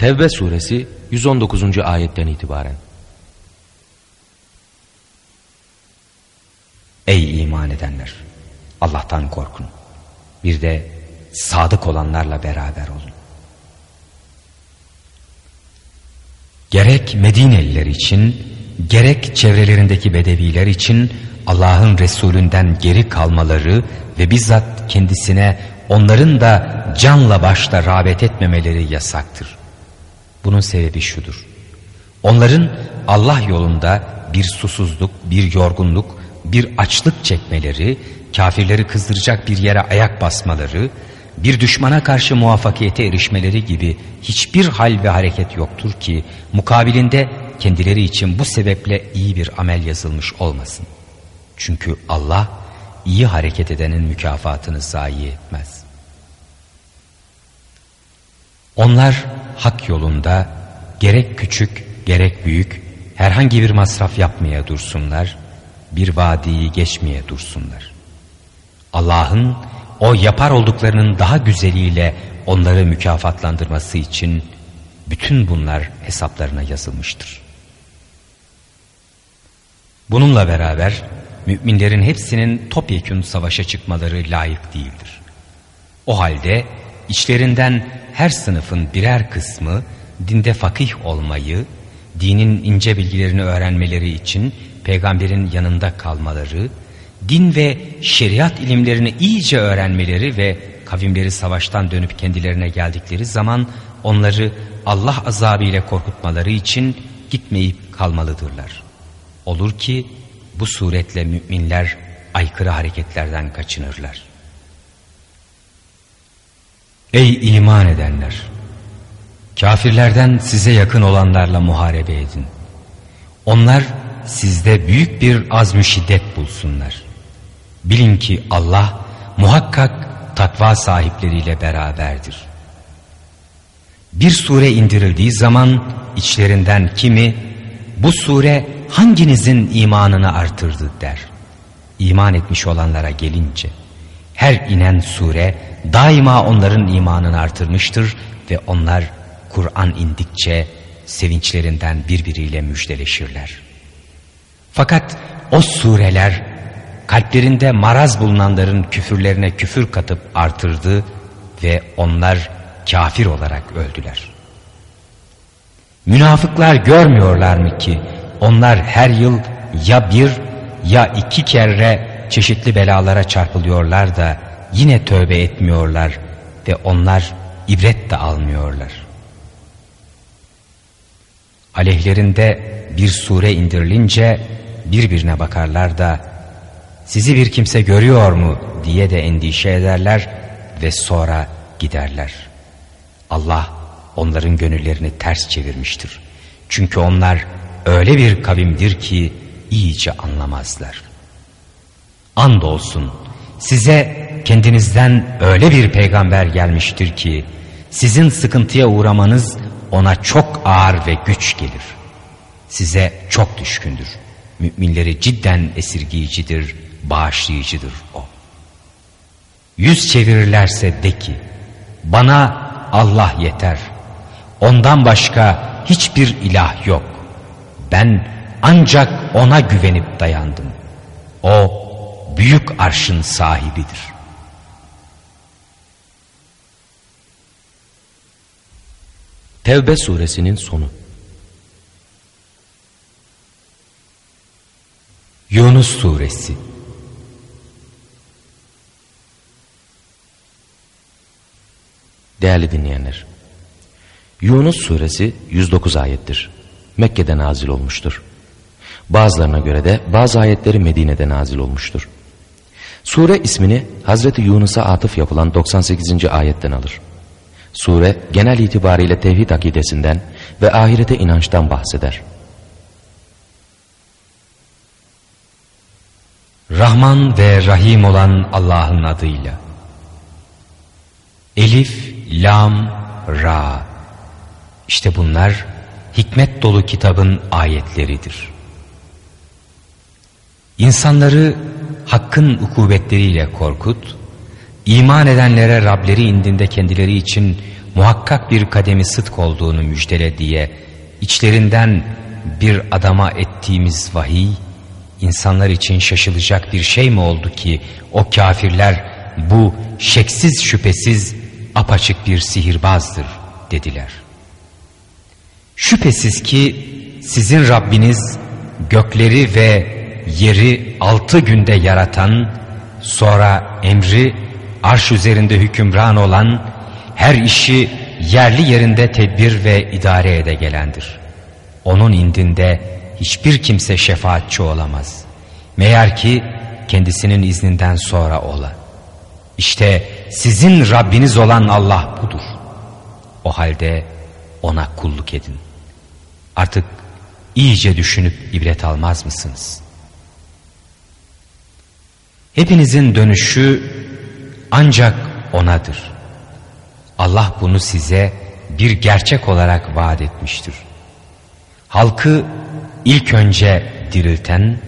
Tevbe suresi 119. ayetten itibaren. Ey iman edenler! Allah'tan korkun. Bir de sadık olanlarla beraber olun. Gerek Medineliler için, gerek çevrelerindeki bedeviler için Allah'ın Resulünden geri kalmaları ve bizzat kendisine onların da canla başla rağbet etmemeleri yasaktır. Bunun sebebi şudur. Onların Allah yolunda bir susuzluk, bir yorgunluk, bir açlık çekmeleri, kafirleri kızdıracak bir yere ayak basmaları, bir düşmana karşı muvaffakiyete erişmeleri gibi hiçbir hal ve hareket yoktur ki mukabilinde kendileri için bu sebeple iyi bir amel yazılmış olmasın. Çünkü Allah iyi hareket edenin mükafatını zayi etmez. Onlar hak yolunda gerek küçük gerek büyük herhangi bir masraf yapmaya dursunlar, bir vadiyi geçmeye dursunlar. Allah'ın o yapar olduklarının daha güzeliyle onları mükafatlandırması için bütün bunlar hesaplarına yazılmıştır. Bununla beraber müminlerin hepsinin topyekün savaşa çıkmaları layık değildir. O halde içlerinden her sınıfın birer kısmı dinde fakih olmayı, dinin ince bilgilerini öğrenmeleri için peygamberin yanında kalmaları, din ve şeriat ilimlerini iyice öğrenmeleri ve kavimleri savaştan dönüp kendilerine geldikleri zaman onları Allah azabı ile korkutmaları için gitmeyip kalmalıdırlar. Olur ki bu suretle müminler aykırı hareketlerden kaçınırlar. Ey iman edenler! Kafirlerden size yakın olanlarla muharebe edin. Onlar sizde büyük bir azm şiddet bulsunlar. Bilin ki Allah muhakkak takva sahipleriyle beraberdir. Bir sure indirildiği zaman içlerinden kimi bu sure hanginizin imanını artırdı der. İman etmiş olanlara gelince her inen sure daima onların imanını artırmıştır ve onlar Kur'an indikçe sevinçlerinden birbiriyle müjdeleşirler. Fakat o sureler kalplerinde maraz bulunanların küfürlerine küfür katıp artırdı ve onlar kafir olarak öldüler. Münafıklar görmüyorlar mı ki onlar her yıl ya bir ya iki kere çeşitli belalara çarpılıyorlar da yine tövbe etmiyorlar ve onlar ibret de almıyorlar. Aleyhlerinde bir sure indirilince birbirine bakarlar da sizi bir kimse görüyor mu diye de endişe ederler ve sonra giderler. Allah onların gönüllerini ters çevirmiştir. Çünkü onlar öyle bir kavimdir ki iyice anlamazlar. Andolsun size kendinizden öyle bir peygamber gelmiştir ki sizin sıkıntıya uğramanız ona çok ağır ve güç gelir. Size çok düşkündür. Müminleri cidden esirgiyicidir, bağışlayıcıdır o. Yüz çevirirlerse de ki bana Allah yeter. Ondan başka hiçbir ilah yok. Ben ancak ona güvenip dayandım. O büyük arşın sahibidir. Tevbe suresinin sonu Yunus suresi Değerli dinleyenler Yunus suresi 109 ayettir. Mekke'de nazil olmuştur. Bazılarına göre de bazı ayetleri Medine'de nazil olmuştur. Sure ismini Hazreti Yunus'a atıf yapılan 98. ayetten alır. Sure genel itibariyle tevhid akidesinden ve ahirete inançtan bahseder. Rahman ve Rahim olan Allah'ın adıyla. Elif, Lam, Ra. İşte bunlar hikmet dolu kitabın ayetleridir. İnsanları hakkın ukubetleriyle korkut, İman edenlere Rableri indinde kendileri için muhakkak bir kademi sıdk olduğunu müjdele diye içlerinden bir adama ettiğimiz vahiy insanlar için şaşılacak bir şey mi oldu ki o kafirler bu şeksiz şüphesiz apaçık bir sihirbazdır dediler. Şüphesiz ki sizin Rabbiniz gökleri ve yeri altı günde yaratan sonra emri arş üzerinde hükümran olan her işi yerli yerinde tedbir ve idare ede gelendir. Onun indinde hiçbir kimse şefaatçi olamaz. Meğer ki kendisinin izninden sonra ola. İşte sizin Rabbiniz olan Allah budur. O halde ona kulluk edin. Artık iyice düşünüp ibret almaz mısınız? Hepinizin dönüşü ancak O'nadır. Allah bunu size bir gerçek olarak vaat etmiştir. Halkı ilk önce dirilten,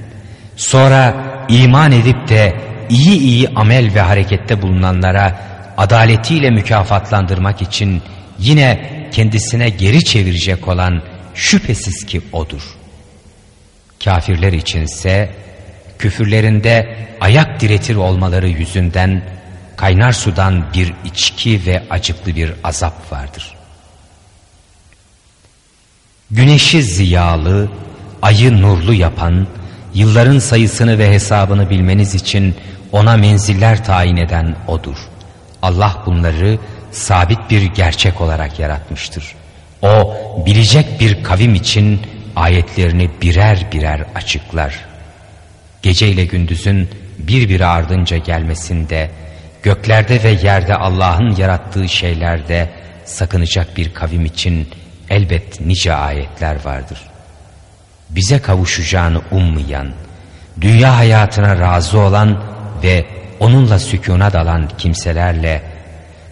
sonra iman edip de iyi iyi amel ve harekette bulunanlara adaletiyle mükafatlandırmak için yine kendisine geri çevirecek olan şüphesiz ki O'dur. Kafirler içinse küfürlerinde ayak diretir olmaları yüzünden kaynar sudan bir içki ve acıklı bir azap vardır. Güneşi ziyalı, ayı nurlu yapan, yılların sayısını ve hesabını bilmeniz için ona menziller tayin eden O'dur. Allah bunları sabit bir gerçek olarak yaratmıştır. O bilecek bir kavim için ayetlerini birer birer açıklar. Gece ile gündüzün birbiri ardınca gelmesinde, göklerde ve yerde Allah'ın yarattığı şeylerde sakınacak bir kavim için elbet nice ayetler vardır. Bize kavuşacağını ummayan, dünya hayatına razı olan ve onunla sükuna dalan kimselerle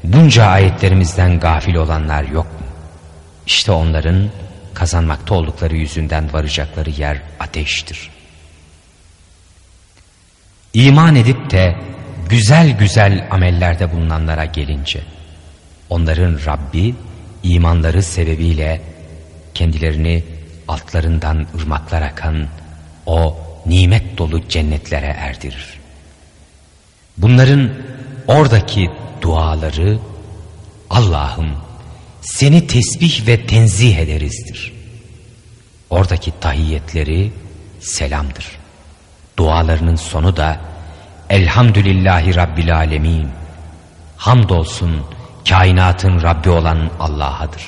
bunca ayetlerimizden gafil olanlar yok mu? İşte onların kazanmakta oldukları yüzünden varacakları yer ateştir. İman edip de güzel güzel amellerde bulunanlara gelince onların Rabbi imanları sebebiyle kendilerini altlarından ırmaklar akan o nimet dolu cennetlere erdirir. Bunların oradaki duaları Allah'ım seni tesbih ve tenzih ederizdir. Oradaki tahiyyetleri selamdır. Dualarının sonu da Elhamdülillahi Rabbil Alemin. Hamdolsun kainatın Rabbi olan Allah'adır.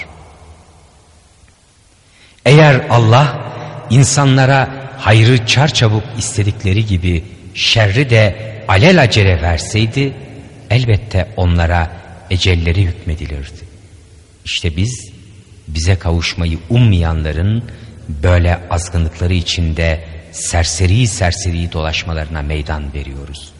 Eğer Allah insanlara hayrı çarçabuk istedikleri gibi şerri de alelacele verseydi elbette onlara ecelleri hükmedilirdi. İşte biz bize kavuşmayı ummayanların böyle azgınlıkları içinde serseri serseri dolaşmalarına meydan veriyoruz.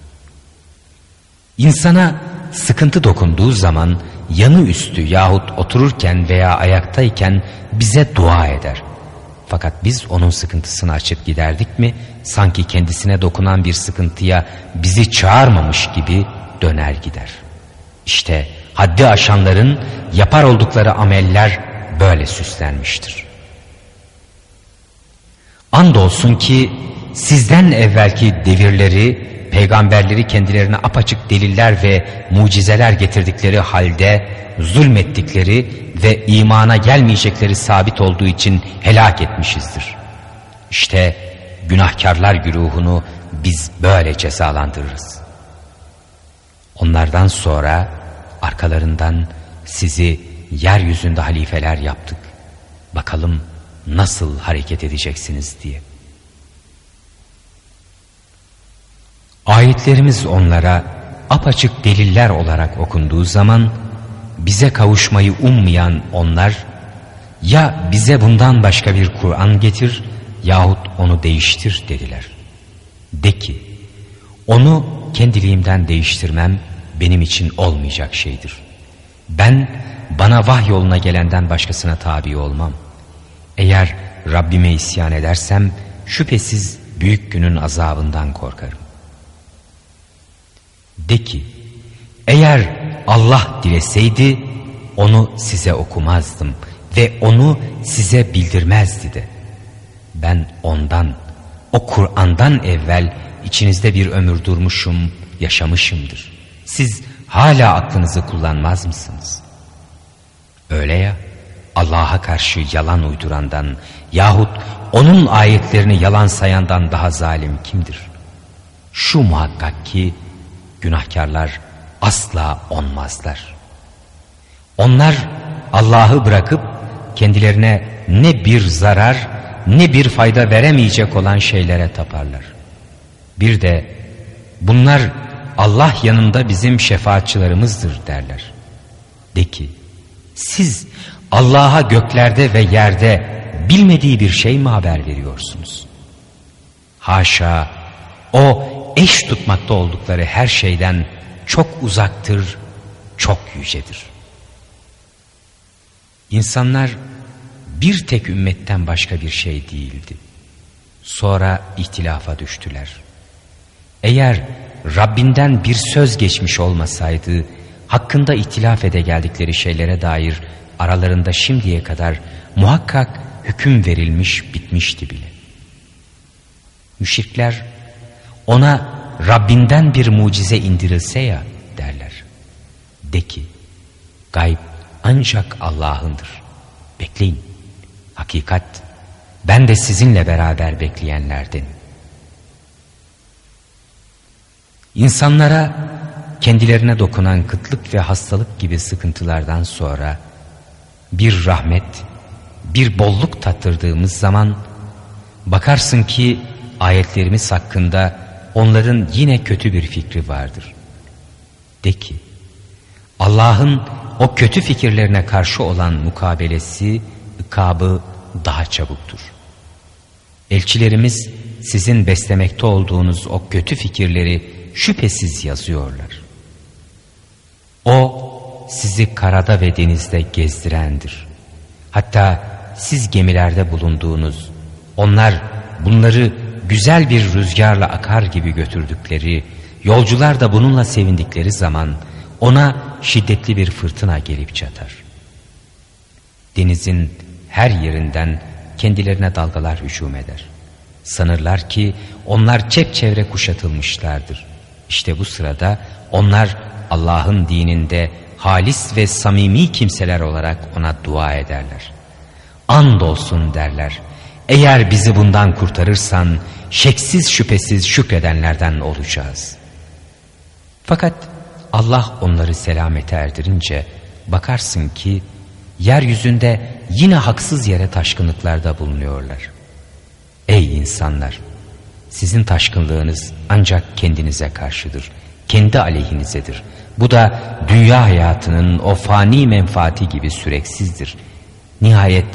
İnsana sıkıntı dokunduğu zaman yanı üstü yahut otururken veya ayaktayken bize dua eder. Fakat biz onun sıkıntısını açıp giderdik mi sanki kendisine dokunan bir sıkıntıya bizi çağırmamış gibi döner gider. İşte haddi aşanların yapar oldukları ameller böyle süslenmiştir. Andolsun ki sizden evvelki devirleri peygamberleri kendilerine apaçık deliller ve mucizeler getirdikleri halde zulmettikleri ve imana gelmeyecekleri sabit olduğu için helak etmişizdir. İşte günahkarlar güruhunu biz böyle cezalandırırız. Onlardan sonra arkalarından sizi yeryüzünde halifeler yaptık. Bakalım nasıl hareket edeceksiniz diye. Ayetlerimiz onlara apaçık deliller olarak okunduğu zaman bize kavuşmayı ummayan onlar ya bize bundan başka bir Kur'an getir yahut onu değiştir dediler. De ki onu kendiliğimden değiştirmem benim için olmayacak şeydir. Ben bana vah yoluna gelenden başkasına tabi olmam. Eğer Rabbime isyan edersem şüphesiz büyük günün azabından korkarım. De ki Eğer Allah dileseydi onu size okumazdım ve onu size bildirmezdi de. Ben ondan, o Kur'an'dan evvel içinizde bir ömür durmuşum, yaşamışımdır. Siz hala aklınızı kullanmaz mısınız? Öyle ya, Allah'a karşı yalan uydurandan yahut onun ayetlerini yalan sayandan daha zalim kimdir? Şu muhakkak ki günahkarlar asla onmazlar. Onlar Allah'ı bırakıp kendilerine ne bir zarar ne bir fayda veremeyecek olan şeylere taparlar. Bir de bunlar Allah yanında bizim şefaatçılarımızdır derler. De ki siz Allah'a göklerde ve yerde bilmediği bir şey mi haber veriyorsunuz? Haşa o eş tutmakta oldukları her şeyden çok uzaktır, çok yücedir. İnsanlar bir tek ümmetten başka bir şey değildi. Sonra ihtilafa düştüler. Eğer Rabbinden bir söz geçmiş olmasaydı, hakkında ihtilaf ede geldikleri şeylere dair aralarında şimdiye kadar muhakkak hüküm verilmiş bitmişti bile. Müşrikler ona Rabbinden bir mucize indirilse ya derler. De ki gayb ancak Allah'ındır. Bekleyin. Hakikat ben de sizinle beraber bekleyenlerden. İnsanlara kendilerine dokunan kıtlık ve hastalık gibi sıkıntılardan sonra bir rahmet, bir bolluk tattırdığımız zaman bakarsın ki ayetlerimiz hakkında onların yine kötü bir fikri vardır. De ki Allah'ın o kötü fikirlerine karşı olan mukabelesi, ikabı daha çabuktur. Elçilerimiz sizin beslemekte olduğunuz o kötü fikirleri şüphesiz yazıyorlar. O sizi karada ve denizde gezdirendir. Hatta siz gemilerde bulunduğunuz, onlar bunları güzel bir rüzgarla akar gibi götürdükleri, yolcular da bununla sevindikleri zaman ona şiddetli bir fırtına gelip çatar. Denizin her yerinden kendilerine dalgalar hücum eder. Sanırlar ki onlar çepçevre kuşatılmışlardır. İşte bu sırada onlar Allah'ın dininde halis ve samimi kimseler olarak ona dua ederler. Andolsun derler. Eğer bizi bundan kurtarırsan şeksiz şüphesiz şükredenlerden olacağız. Fakat Allah onları selamete erdirince bakarsın ki yeryüzünde yine haksız yere taşkınlıklarda bulunuyorlar. Ey insanlar! Sizin taşkınlığınız ancak kendinize karşıdır. Kendi aleyhinizedir. Bu da dünya hayatının o fani menfaati gibi süreksizdir. Nihayet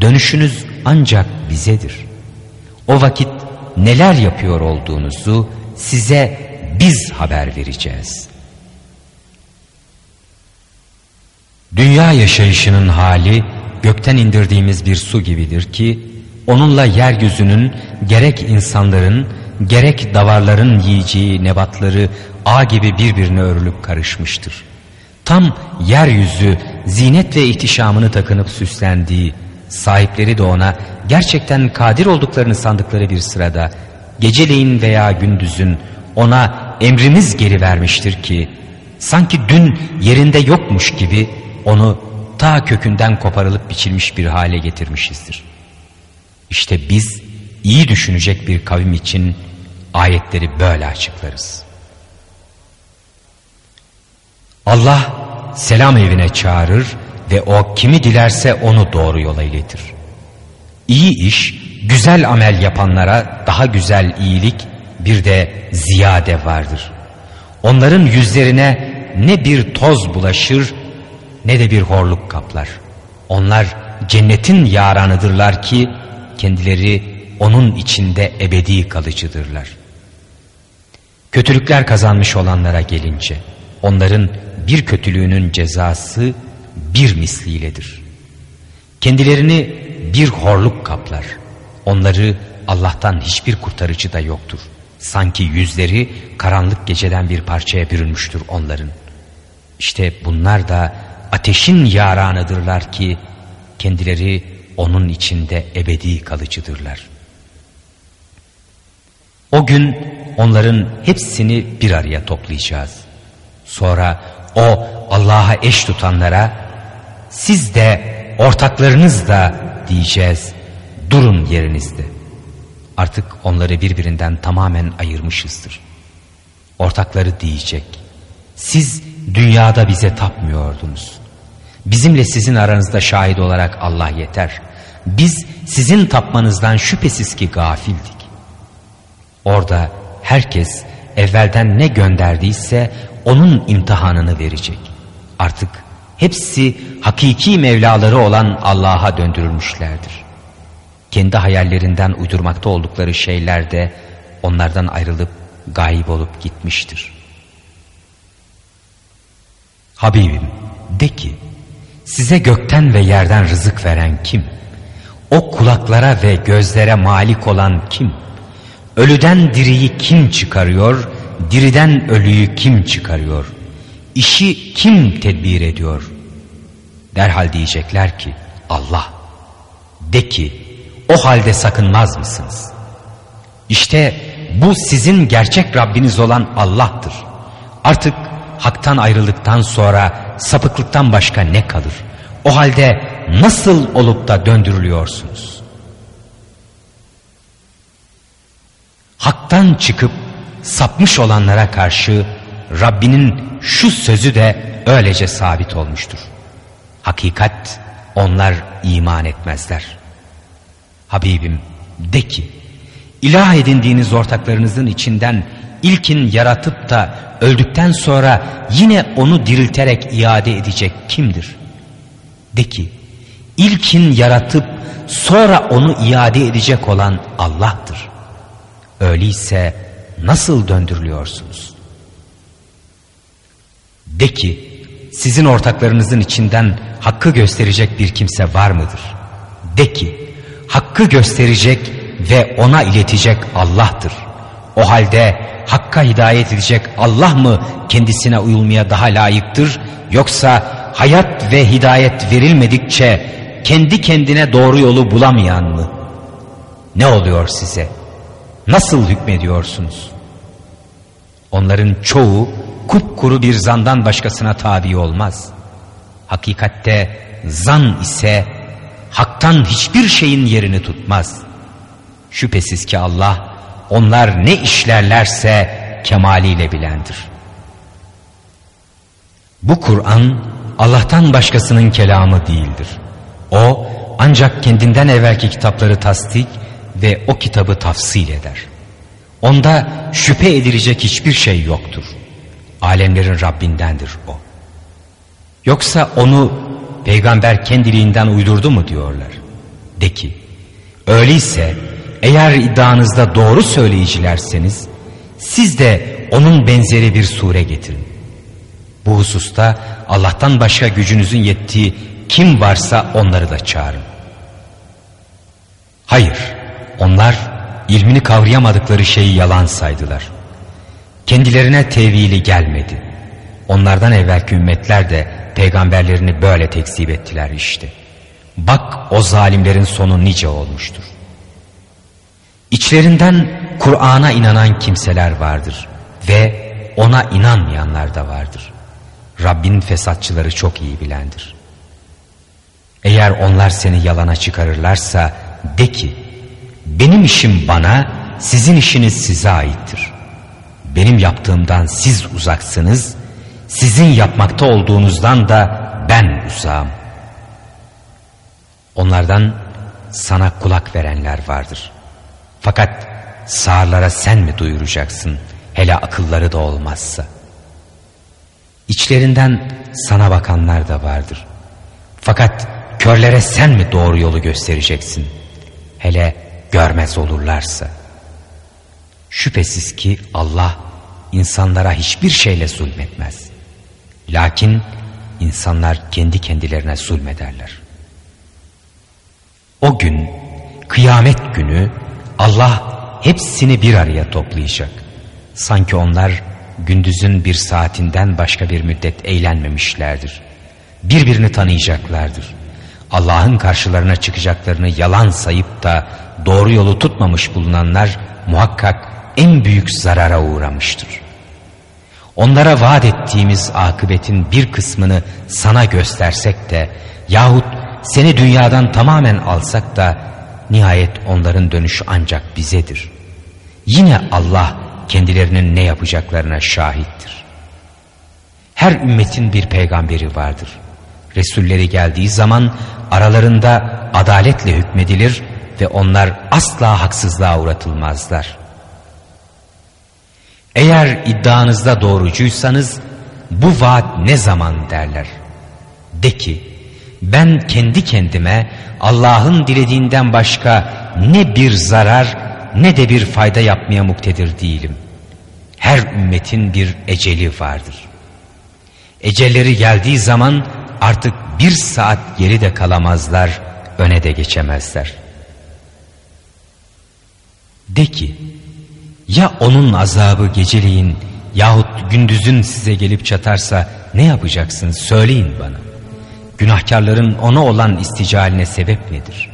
dönüşünüz ancak bizedir. O vakit neler yapıyor olduğunuzu size biz haber vereceğiz. Dünya yaşayışının hali gökten indirdiğimiz bir su gibidir ki onunla yeryüzünün gerek insanların gerek davarların yiyeceği nebatları ağ gibi birbirine örülüp karışmıştır. Tam yeryüzü zinet ve ihtişamını takınıp süslendiği sahipleri de ona gerçekten kadir olduklarını sandıkları bir sırada geceleyin veya gündüzün ona emrimiz geri vermiştir ki sanki dün yerinde yokmuş gibi onu ta kökünden koparılıp biçilmiş bir hale getirmişizdir. İşte biz iyi düşünecek bir kavim için ayetleri böyle açıklarız. Allah selam evine çağırır ve o kimi dilerse onu doğru yola iletir. İyi iş, güzel amel yapanlara daha güzel iyilik bir de ziyade vardır. Onların yüzlerine ne bir toz bulaşır ne de bir horluk kaplar. Onlar cennetin yaranıdırlar ki kendileri onun içinde ebedi kalıcıdırlar. Kötülükler kazanmış olanlara gelince onların bir kötülüğünün cezası bir misliyledir. Kendilerini bir horluk kaplar. Onları Allah'tan hiçbir kurtarıcı da yoktur. Sanki yüzleri karanlık geceden bir parçaya bürünmüştür onların. İşte bunlar da ateşin yaranıdırlar ki kendileri onun içinde ebedi kalıcıdırlar. O gün onların hepsini bir araya toplayacağız. Sonra o Allah'a eş tutanlara siz de ortaklarınız da diyeceğiz durun yerinizde. Artık onları birbirinden tamamen ayırmışızdır. Ortakları diyecek siz dünyada bize tapmıyordunuz. Bizimle sizin aranızda şahit olarak Allah yeter. Biz sizin tapmanızdan şüphesiz ki gafildik. Orada herkes evvelden ne gönderdiyse onun imtihanını verecek. Artık hepsi hakiki Mevlaları olan Allah'a döndürülmüşlerdir. Kendi hayallerinden uydurmakta oldukları şeyler de onlardan ayrılıp gayip olup gitmiştir. Habibim de ki size gökten ve yerden rızık veren kim? O kulaklara ve gözlere malik olan kim? Ölüden diriyi kim çıkarıyor? Diriden ölüyü kim çıkarıyor? İşi kim tedbir ediyor? Derhal diyecekler ki Allah. De ki o halde sakınmaz mısınız? İşte bu sizin gerçek Rabbiniz olan Allah'tır. Artık haktan ayrıldıktan sonra sapıklıktan başka ne kalır? O halde nasıl olup da döndürülüyorsunuz? Haktan çıkıp sapmış olanlara karşı Rabbinin şu sözü de öylece sabit olmuştur. Hakikat onlar iman etmezler. Habibim de ki ilah edindiğiniz ortaklarınızın içinden ilkin yaratıp da öldükten sonra yine onu dirilterek iade edecek kimdir? De ki ilkin yaratıp sonra onu iade edecek olan Allah'tır. Öyleyse nasıl döndürülüyorsunuz? De ki sizin ortaklarınızın içinden hakkı gösterecek bir kimse var mıdır? De ki hakkı gösterecek ve ona iletecek Allah'tır. O halde Hakka hidayet edecek Allah mı kendisine uyulmaya daha layıktır? Yoksa hayat ve hidayet verilmedikçe kendi kendine doğru yolu bulamayan mı? Ne oluyor size? Nasıl hükmediyorsunuz? Onların çoğu kupkuru bir zandan başkasına tabi olmaz. Hakikatte zan ise haktan hiçbir şeyin yerini tutmaz. Şüphesiz ki Allah onlar ne işlerlerse kemaliyle bilendir. Bu Kur'an Allah'tan başkasının kelamı değildir. O ancak kendinden evvelki kitapları tasdik ve o kitabı tafsil eder. Onda şüphe edilecek hiçbir şey yoktur. Alemlerin Rabbindendir o. Yoksa onu peygamber kendiliğinden uydurdu mu diyorlar. De ki öyleyse eğer iddianızda doğru söyleyicilerseniz siz de onun benzeri bir sure getirin. Bu hususta Allah'tan başka gücünüzün yettiği kim varsa onları da çağırın. Hayır, onlar ilmini kavrayamadıkları şeyi yalan saydılar. Kendilerine tevili gelmedi. Onlardan evvelki ümmetler de peygamberlerini böyle tekzip ettiler işte. Bak o zalimlerin sonu nice olmuştur. İçlerinden Kur'an'a inanan kimseler vardır ve ona inanmayanlar da vardır. Rabbin fesatçıları çok iyi bilendir. Eğer onlar seni yalana çıkarırlarsa de ki benim işim bana sizin işiniz size aittir. Benim yaptığımdan siz uzaksınız sizin yapmakta olduğunuzdan da ben uzağım. Onlardan sana kulak verenler vardır. Fakat sağırlara sen mi duyuracaksın hele akılları da olmazsa? İçlerinden sana bakanlar da vardır. Fakat körlere sen mi doğru yolu göstereceksin? Hele görmez olurlarsa. Şüphesiz ki Allah insanlara hiçbir şeyle zulmetmez. Lakin insanlar kendi kendilerine zulmederler. O gün kıyamet günü Allah hepsini bir araya toplayacak. Sanki onlar gündüzün bir saatinden başka bir müddet eğlenmemişlerdir. Birbirini tanıyacaklardır. Allah'ın karşılarına çıkacaklarını yalan sayıp da doğru yolu tutmamış bulunanlar muhakkak en büyük zarara uğramıştır. Onlara vaat ettiğimiz akıbetin bir kısmını sana göstersek de yahut seni dünyadan tamamen alsak da nihayet onların dönüşü ancak bizedir. Yine Allah kendilerinin ne yapacaklarına şahittir. Her ümmetin bir peygamberi vardır. Resulleri geldiği zaman aralarında adaletle hükmedilir ve onlar asla haksızlığa uğratılmazlar. Eğer iddianızda doğrucuysanız bu vaat ne zaman derler. De ki ben kendi kendime Allah'ın dilediğinden başka ne bir zarar ne de bir fayda yapmaya muktedir değilim. Her ümmetin bir eceli vardır. Ecelleri geldiği zaman artık bir saat geri de kalamazlar, öne de geçemezler. De ki, ya onun azabı geceliğin yahut gündüzün size gelip çatarsa ne yapacaksınız söyleyin bana. Günahkarların ona olan isticaline sebep nedir?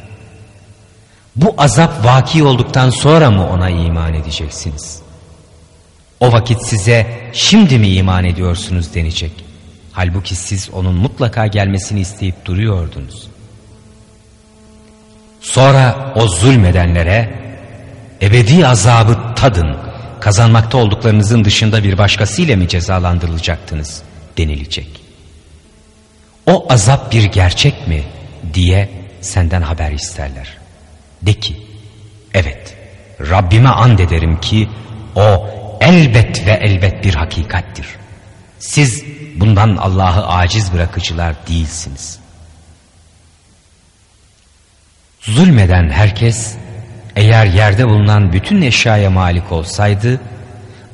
Bu azap vaki olduktan sonra mı ona iman edeceksiniz? O vakit size şimdi mi iman ediyorsunuz denecek. Halbuki siz onun mutlaka gelmesini isteyip duruyordunuz. Sonra o zulmedenlere ebedi azabı tadın, kazanmakta olduklarınızın dışında bir başkasıyla mı cezalandırılacaktınız denilecek. O azap bir gerçek mi diye senden haber isterler. De ki evet Rabbime and ederim ki o elbet ve elbet bir hakikattir. Siz bundan Allah'ı aciz bırakıcılar değilsiniz. Zulmeden herkes eğer yerde bulunan bütün eşyaya malik olsaydı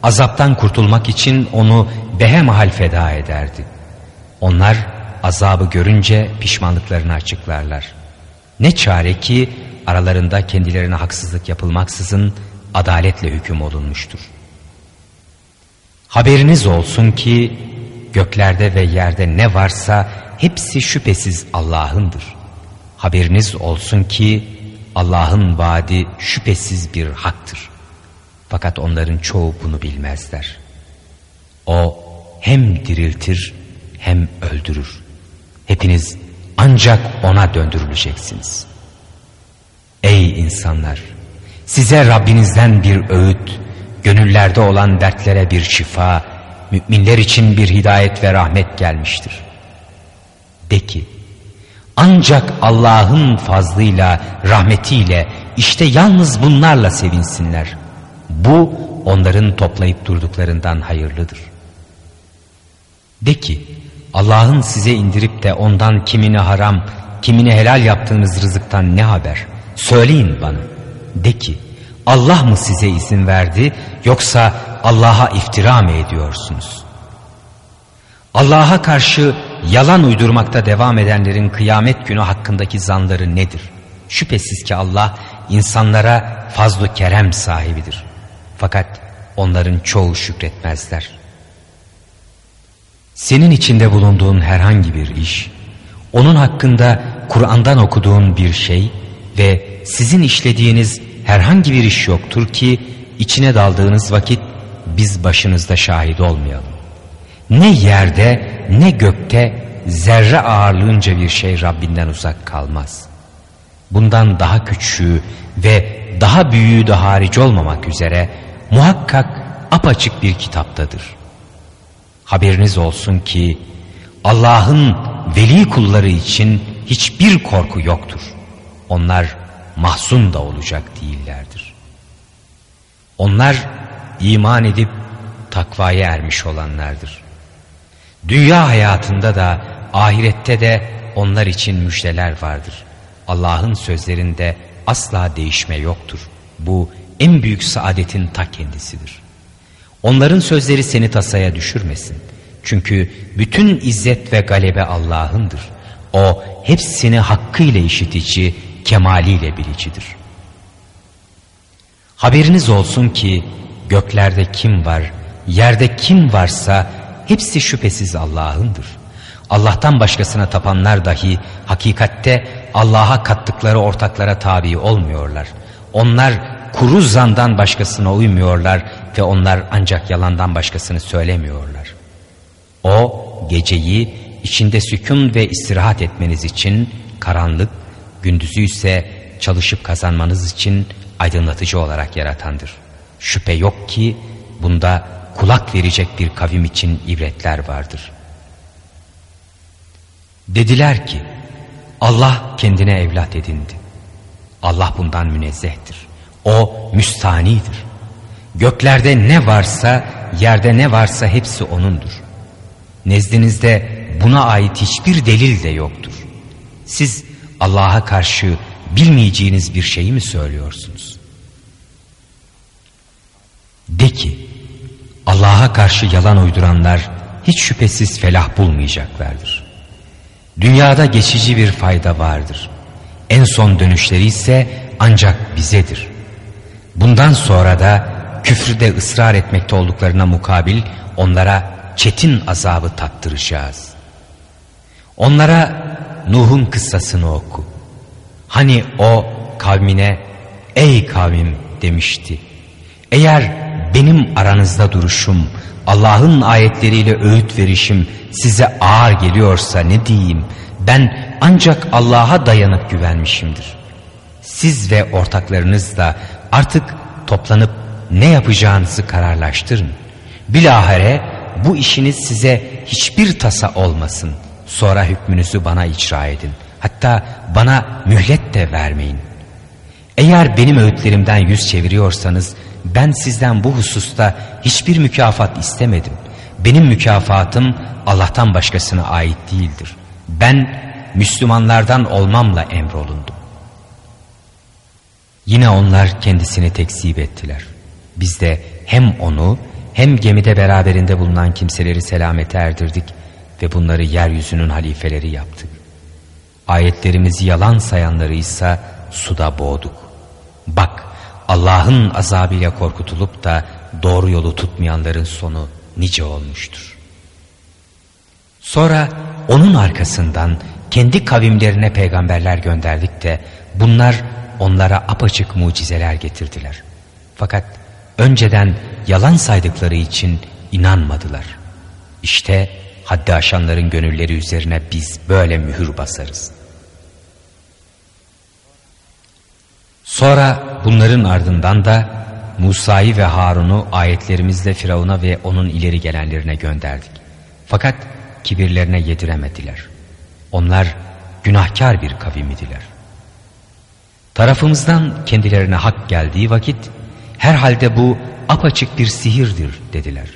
azaptan kurtulmak için onu behemahal feda ederdi. Onlar azabı görünce pişmanlıklarını açıklarlar. Ne çare ki aralarında kendilerine haksızlık yapılmaksızın adaletle hüküm olunmuştur. Haberiniz olsun ki göklerde ve yerde ne varsa hepsi şüphesiz Allah'ındır. Haberiniz olsun ki Allah'ın vaadi şüphesiz bir haktır. Fakat onların çoğu bunu bilmezler. O hem diriltir hem öldürür. Hepiniz ancak ona döndürüleceksiniz. Ey insanlar! Size Rabbinizden bir öğüt, gönüllerde olan dertlere bir şifa, müminler için bir hidayet ve rahmet gelmiştir. De ki, ancak Allah'ın fazlıyla, rahmetiyle, işte yalnız bunlarla sevinsinler. Bu onların toplayıp durduklarından hayırlıdır. De ki, Allah'ın size indirip de ondan kimini haram, kimini helal yaptığınız rızıktan ne haber? Söyleyin bana. De ki Allah mı size izin verdi yoksa Allah'a iftira mı ediyorsunuz? Allah'a karşı yalan uydurmakta devam edenlerin kıyamet günü hakkındaki zanları nedir? Şüphesiz ki Allah insanlara fazlu kerem sahibidir. Fakat onların çoğu şükretmezler. Senin içinde bulunduğun herhangi bir iş, onun hakkında Kur'an'dan okuduğun bir şey ve sizin işlediğiniz herhangi bir iş yoktur ki içine daldığınız vakit biz başınızda şahit olmayalım. Ne yerde ne gökte zerre ağırlığınca bir şey Rabbinden uzak kalmaz. Bundan daha küçüğü ve daha büyüğü de hariç olmamak üzere muhakkak apaçık bir kitaptadır. Haberiniz olsun ki Allah'ın veli kulları için hiçbir korku yoktur. Onlar mahzun da olacak değillerdir. Onlar iman edip takvaya ermiş olanlardır. Dünya hayatında da ahirette de onlar için müjdeler vardır. Allah'ın sözlerinde asla değişme yoktur. Bu en büyük saadetin ta kendisidir. Onların sözleri seni tasaya düşürmesin. Çünkü bütün izzet ve galebe Allah'ındır. O hepsini hakkıyla işitici, kemaliyle bilicidir. Haberiniz olsun ki göklerde kim var Yerde kim varsa hepsi şüphesiz Allah'ındır. Allah'tan başkasına tapanlar dahi hakikatte Allah'a kattıkları ortaklara tabi olmuyorlar. Onlar kuru zandan başkasına uymuyorlar ve onlar ancak yalandan başkasını söylemiyorlar. O geceyi içinde sükun ve istirahat etmeniz için karanlık, gündüzü ise çalışıp kazanmanız için aydınlatıcı olarak yaratandır. Şüphe yok ki bunda kulak verecek bir kavim için ibretler vardır. Dediler ki Allah kendine evlat edindi. Allah bundan münezzehtir. O müstanidir. Göklerde ne varsa, yerde ne varsa hepsi O'nundur. Nezdinizde buna ait hiçbir delil de yoktur. Siz Allah'a karşı bilmeyeceğiniz bir şeyi mi söylüyorsunuz? De ki, Allah'a karşı yalan uyduranlar hiç şüphesiz felah bulmayacaklardır. Dünyada geçici bir fayda vardır. En son dönüşleri ise ancak bizedir. Bundan sonra da küfrde ısrar etmekte olduklarına mukabil onlara çetin azabı tattıracağız. Onlara Nuh'un kıssasını oku. Hani o kavmine ey kavmim demişti. Eğer benim aranızda duruşum, Allah'ın ayetleriyle öğüt verişim size ağır geliyorsa ne diyeyim? Ben ancak Allah'a dayanıp güvenmişimdir. Siz ve ortaklarınız da artık toplanıp ne yapacağınızı kararlaştırın. Bilahare bu işiniz size hiçbir tasa olmasın. Sonra hükmünüzü bana icra edin. Hatta bana mühlet de vermeyin. Eğer benim öğütlerimden yüz çeviriyorsanız ben sizden bu hususta hiçbir mükafat istemedim. Benim mükafatım Allah'tan başkasına ait değildir. Ben Müslümanlardan olmamla emrolundum. Yine onlar kendisini tekzip ettiler. Biz de hem onu hem gemide beraberinde bulunan kimseleri selamete erdirdik ve bunları yeryüzünün halifeleri yaptık. Ayetlerimizi yalan sayanları ise suda boğduk. Bak Allah'ın azabıyla korkutulup da doğru yolu tutmayanların sonu nice olmuştur. Sonra onun arkasından kendi kavimlerine peygamberler gönderdik de bunlar onlara apaçık mucizeler getirdiler. Fakat önceden yalan saydıkları için inanmadılar. İşte haddi aşanların gönülleri üzerine biz böyle mühür basarız. Sonra bunların ardından da Musa'yı ve Harun'u ayetlerimizle Firavun'a ve onun ileri gelenlerine gönderdik. Fakat kibirlerine yediremediler. Onlar günahkar bir kavim idiler. Tarafımızdan kendilerine hak geldiği vakit herhalde bu apaçık bir sihirdir dediler.